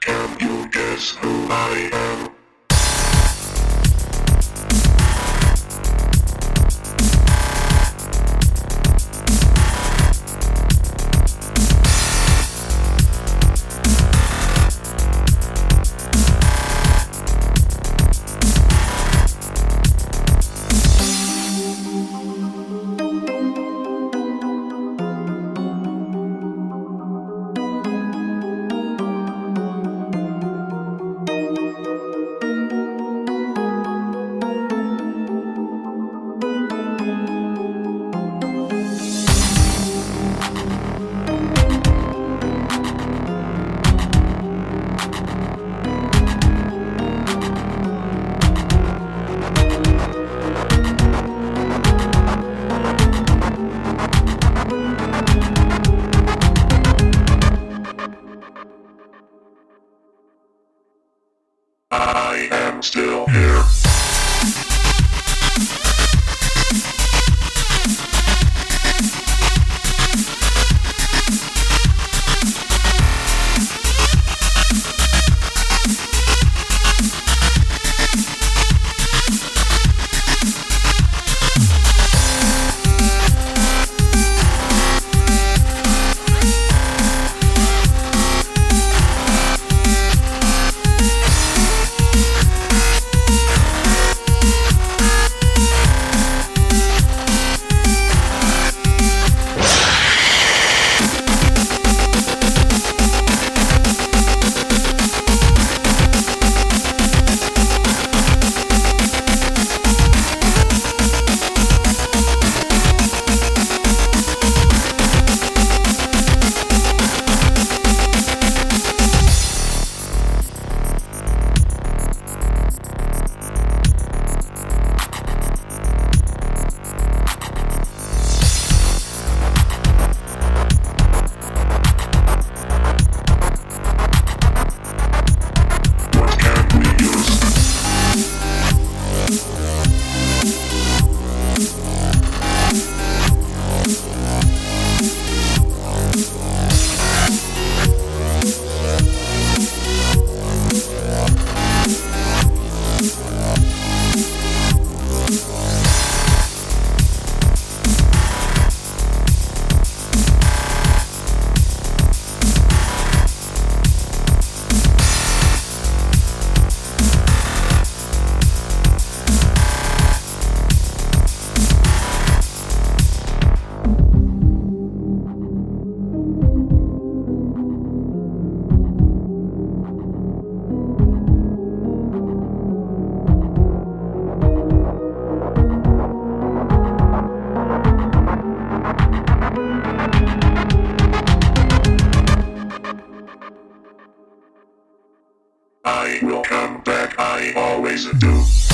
Can you guess who I am? I am still here. things to.